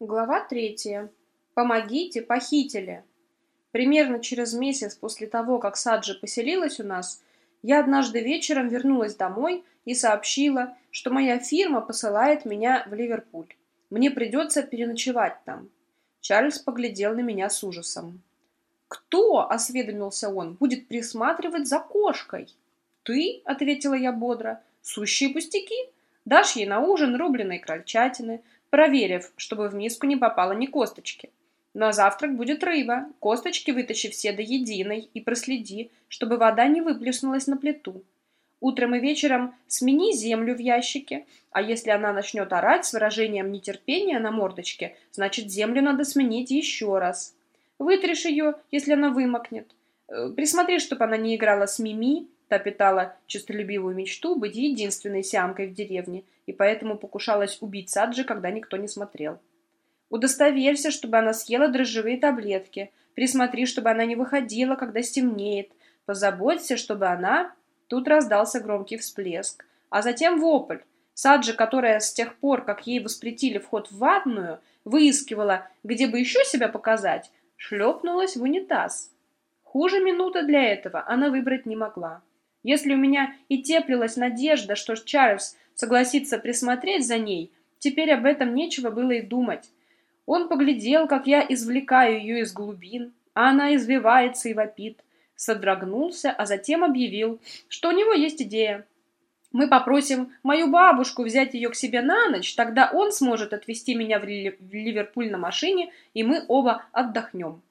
Глава третья. Помогите, похитили. Примерно через месяц после того, как Саджи поселилась у нас, я однажды вечером вернулась домой и сообщила, что моя фирма посылает меня в Ливерпуль. Мне придется переночевать там. Чарльз поглядел на меня с ужасом. «Кто?» – осведомился он. «Будет присматривать за кошкой». «Ты?» – ответила я бодро. «Сущие пустяки. Дашь ей на ужин рубленой крольчатины, проверив, чтобы в миску не попало ни косточки. На завтрак будет рыба, косточки вытащи все до единой и проследи, чтобы вода не выплеснулась на плиту. Утром и вечером смени землю в ящике, а если она начнет орать с выражением нетерпения на мордочке, значит землю надо сменить еще раз. Вытришь ее, если она вымокнет. Э, присмотри, чтобы она не играла с Мими, Та питала честолюбивую мечту быть единственной сямкой в деревне, и поэтому покушалась убить Саджи, когда никто не смотрел. Удостоверься, чтобы она съела дрожжевые таблетки. Присмотри, чтобы она не выходила, когда стемнеет. Позаботься, чтобы она... Тут раздался громкий всплеск. А затем вопль. Саджи, которая с тех пор, как ей воспретили вход в ванную, выискивала, где бы еще себя показать, шлепнулась в унитаз. Хуже минуты для этого она выбрать не могла. Если у меня и теплилась надежда, что Чарльз согласится присмотреть за ней, теперь об этом нечего было и думать. Он поглядел, как я извлекаю ее из глубин, а она извивается и вопит, содрогнулся, а затем объявил, что у него есть идея. Мы попросим мою бабушку взять ее к себе на ночь, тогда он сможет отвезти меня в Ливерпуль на машине, и мы оба отдохнем.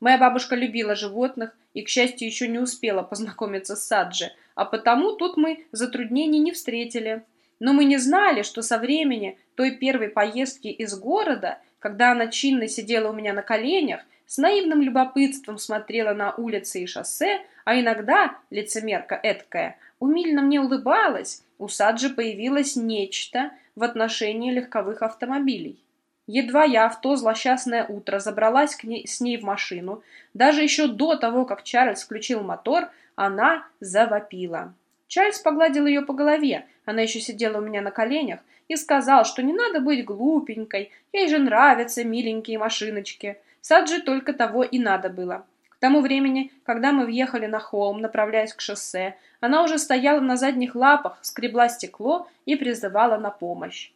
Моя бабушка любила животных и, к счастью, еще не успела познакомиться с Саджи, а потому тут мы затруднений не встретили. Но мы не знали, что со времени той первой поездки из города, когда она чинно сидела у меня на коленях, с наивным любопытством смотрела на улицы и шоссе, а иногда, лицемерка эткая, умильно мне улыбалась, у Саджи появилось нечто в отношении легковых автомобилей. Едва я в то злосчастное утро забралась к ней, с ней в машину, даже еще до того, как Чарльз включил мотор, она завопила. Чарльз погладил ее по голове, она еще сидела у меня на коленях, и сказал, что не надо быть глупенькой, ей же нравятся миленькие машиночки. Саджи только того и надо было. К тому времени, когда мы въехали на холм, направляясь к шоссе, она уже стояла на задних лапах, скребла стекло и призывала на помощь.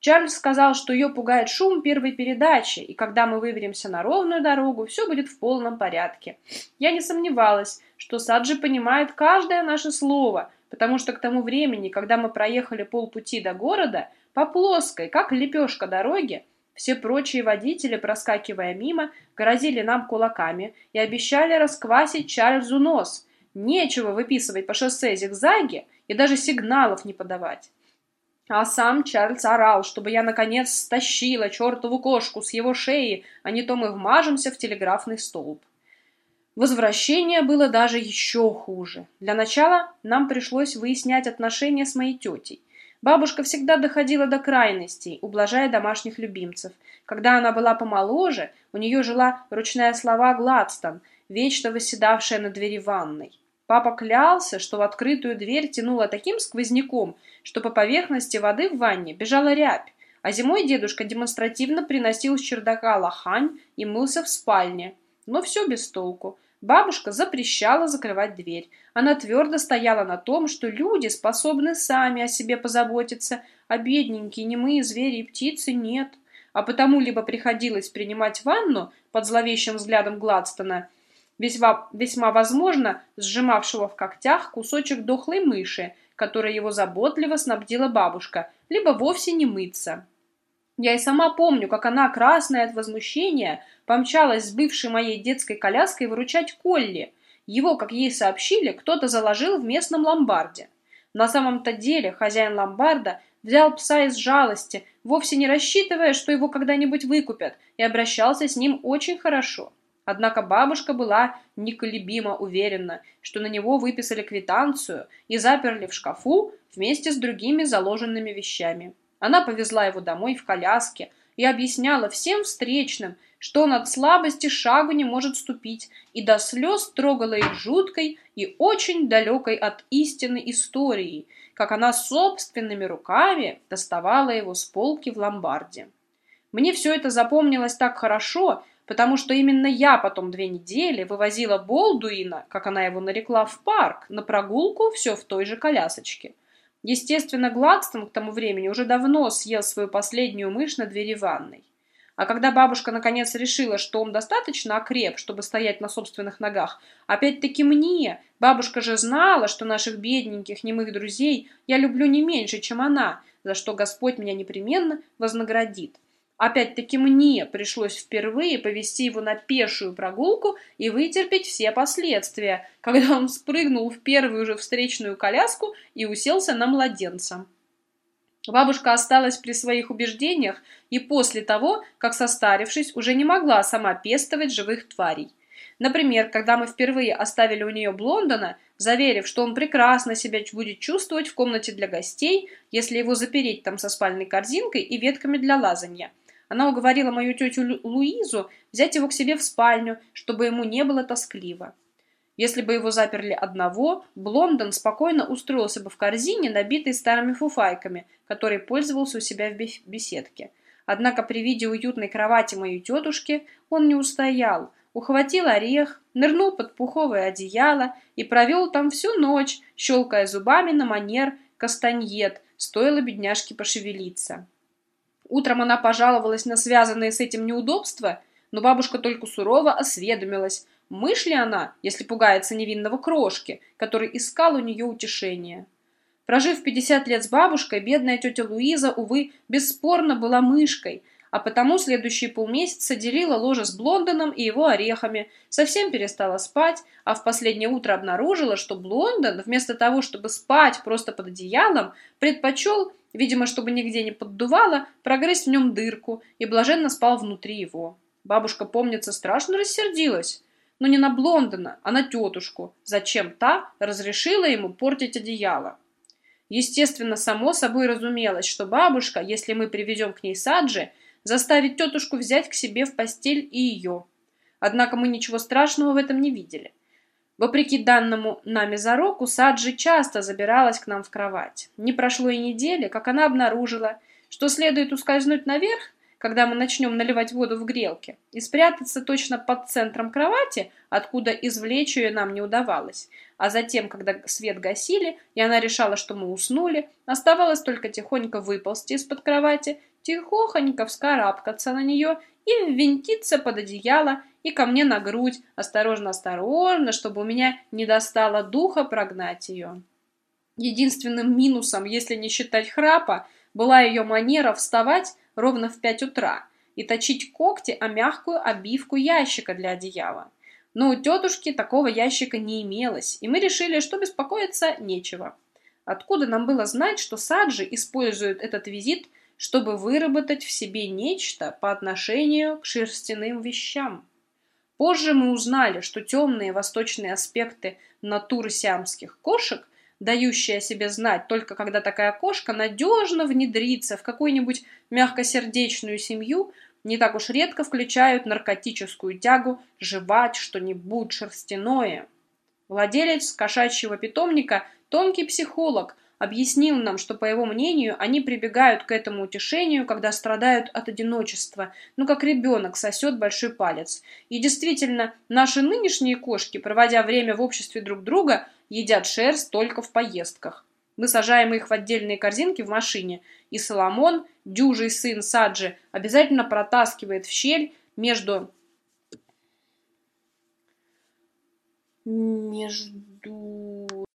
Чарльз сказал, что ее пугает шум первой передачи, и когда мы выберемся на ровную дорогу, все будет в полном порядке. Я не сомневалась, что Саджи понимает каждое наше слово, потому что к тому времени, когда мы проехали полпути до города, по плоской, как лепешка дороги, все прочие водители, проскакивая мимо, грозили нам кулаками и обещали расквасить Чарльзу нос. Нечего выписывать по шоссе зигзаги и даже сигналов не подавать. А сам Чарльз орал, чтобы я, наконец, стащила чертову кошку с его шеи, а не то мы вмажемся в телеграфный столб. Возвращение было даже еще хуже. Для начала нам пришлось выяснять отношения с моей тетей. Бабушка всегда доходила до крайностей, ублажая домашних любимцев. Когда она была помоложе, у нее жила ручная слова Гладстон, вечно восседавшая на двери ванной. Папа клялся, что в открытую дверь тянуло таким сквозняком, что по поверхности воды в ванне бежала рябь, а зимой дедушка демонстративно приносил с чердака лохань и мылся в спальне. Но все без толку. Бабушка запрещала закрывать дверь. Она твердо стояла на том, что люди способны сами о себе позаботиться, а бедненькие немые звери и птицы нет. А потому либо приходилось принимать ванну под зловещим взглядом Гладстона – весьма, весьма возможно сжимавшего в когтях кусочек дохлой мыши, которой его заботливо снабдила бабушка, либо вовсе не мыться. Я и сама помню, как она, красная от возмущения, помчалась с бывшей моей детской коляской выручать Колли. Его, как ей сообщили, кто-то заложил в местном ломбарде. На самом-то деле хозяин ломбарда взял пса из жалости, вовсе не рассчитывая, что его когда-нибудь выкупят, и обращался с ним очень хорошо. Однако бабушка была неколебимо уверена, что на него выписали квитанцию и заперли в шкафу вместе с другими заложенными вещами. Она повезла его домой в коляске и объясняла всем встречным, что он от слабости шагу не может ступить, и до слез трогала их жуткой и очень далекой от истины историей, как она собственными руками доставала его с полки в ломбарде. Мне все это запомнилось так хорошо, потому что именно я потом две недели вывозила Болдуина, как она его нарекла, в парк, на прогулку все в той же колясочке. Естественно, Гладстон к тому времени уже давно съел свою последнюю мышь на двери ванной. А когда бабушка наконец решила, что он достаточно окреп, чтобы стоять на собственных ногах, опять-таки мне, бабушка же знала, что наших бедненьких немых друзей я люблю не меньше, чем она, за что Господь меня непременно вознаградит. Опять-таки мне пришлось впервые повести его на пешую прогулку и вытерпеть все последствия, когда он спрыгнул в первую же встречную коляску и уселся на младенца. Бабушка осталась при своих убеждениях и после того, как состарившись, уже не могла сама пестовать живых тварей. Например, когда мы впервые оставили у нее Блондона, заверив, что он прекрасно себя будет чувствовать в комнате для гостей, если его запереть там со спальной корзинкой и ветками для лазанья. Она уговорила мою тетю Луизу взять его к себе в спальню, чтобы ему не было тоскливо. Если бы его заперли одного, Блондон спокойно устроился бы в корзине, набитой старыми фуфайками, которой пользовался у себя в беседке. Однако при виде уютной кровати моей тетушки он не устоял, ухватил орех, нырнул под пуховое одеяло и провел там всю ночь, щелкая зубами на манер кастаньет, стоило бедняжке пошевелиться. Утром она пожаловалась на связанные с этим неудобства, но бабушка только сурово осведомилась, мышь ли она, если пугается невинного крошки, который искал у нее утешение. Прожив 50 лет с бабушкой, бедная тетя Луиза, увы, бесспорно была мышкой, а потому следующие полмесяца делила ложе с Блондоном и его орехами, совсем перестала спать, а в последнее утро обнаружила, что Блондон, вместо того, чтобы спать просто под одеялом, предпочел Видимо, чтобы нигде не поддувало, прогрызть в нем дырку и блаженно спал внутри его. Бабушка, помнится, страшно рассердилась. Но не на Блондона, а на тетушку. Зачем та разрешила ему портить одеяло? Естественно, само собой разумелось, что бабушка, если мы приведем к ней Саджи, заставит тетушку взять к себе в постель и ее. Однако мы ничего страшного в этом не видели. Вопреки данному нами зароку, Саджи часто забиралась к нам в кровать. Не прошло и недели, как она обнаружила, что следует ускользнуть наверх, когда мы начнем наливать воду в грелке, и спрятаться точно под центром кровати, откуда извлечь ее нам не удавалось. А затем, когда свет гасили, и она решала, что мы уснули, оставалось только тихонько выползти из-под кровати, тихохонько вскарабкаться на нее и ввинтиться под одеяло и ко мне на грудь, осторожно-осторожно, чтобы у меня не достало духа прогнать ее. Единственным минусом, если не считать храпа, была ее манера вставать ровно в пять утра и точить когти о мягкую обивку ящика для одеяла. Но у тетушки такого ящика не имелось, и мы решили, что беспокоиться нечего. Откуда нам было знать, что Саджи использует этот визит, чтобы выработать в себе нечто по отношению к шерстяным вещам? Позже мы узнали, что темные восточные аспекты натуры сиамских кошек, дающие о себе знать только когда такая кошка надежно внедрится в какую-нибудь мягкосердечную семью, не так уж редко включают наркотическую тягу жевать что-нибудь шерстяное. Владелец кошачьего питомника – тонкий психолог, объяснил нам, что, по его мнению, они прибегают к этому утешению, когда страдают от одиночества, ну как ребенок сосет большой палец. И действительно, наши нынешние кошки, проводя время в обществе друг друга, едят шерсть только в поездках. Мы сажаем их в отдельные корзинки в машине, и Соломон, дюжий сын Саджи, обязательно протаскивает в щель между... между